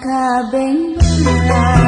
kabengbang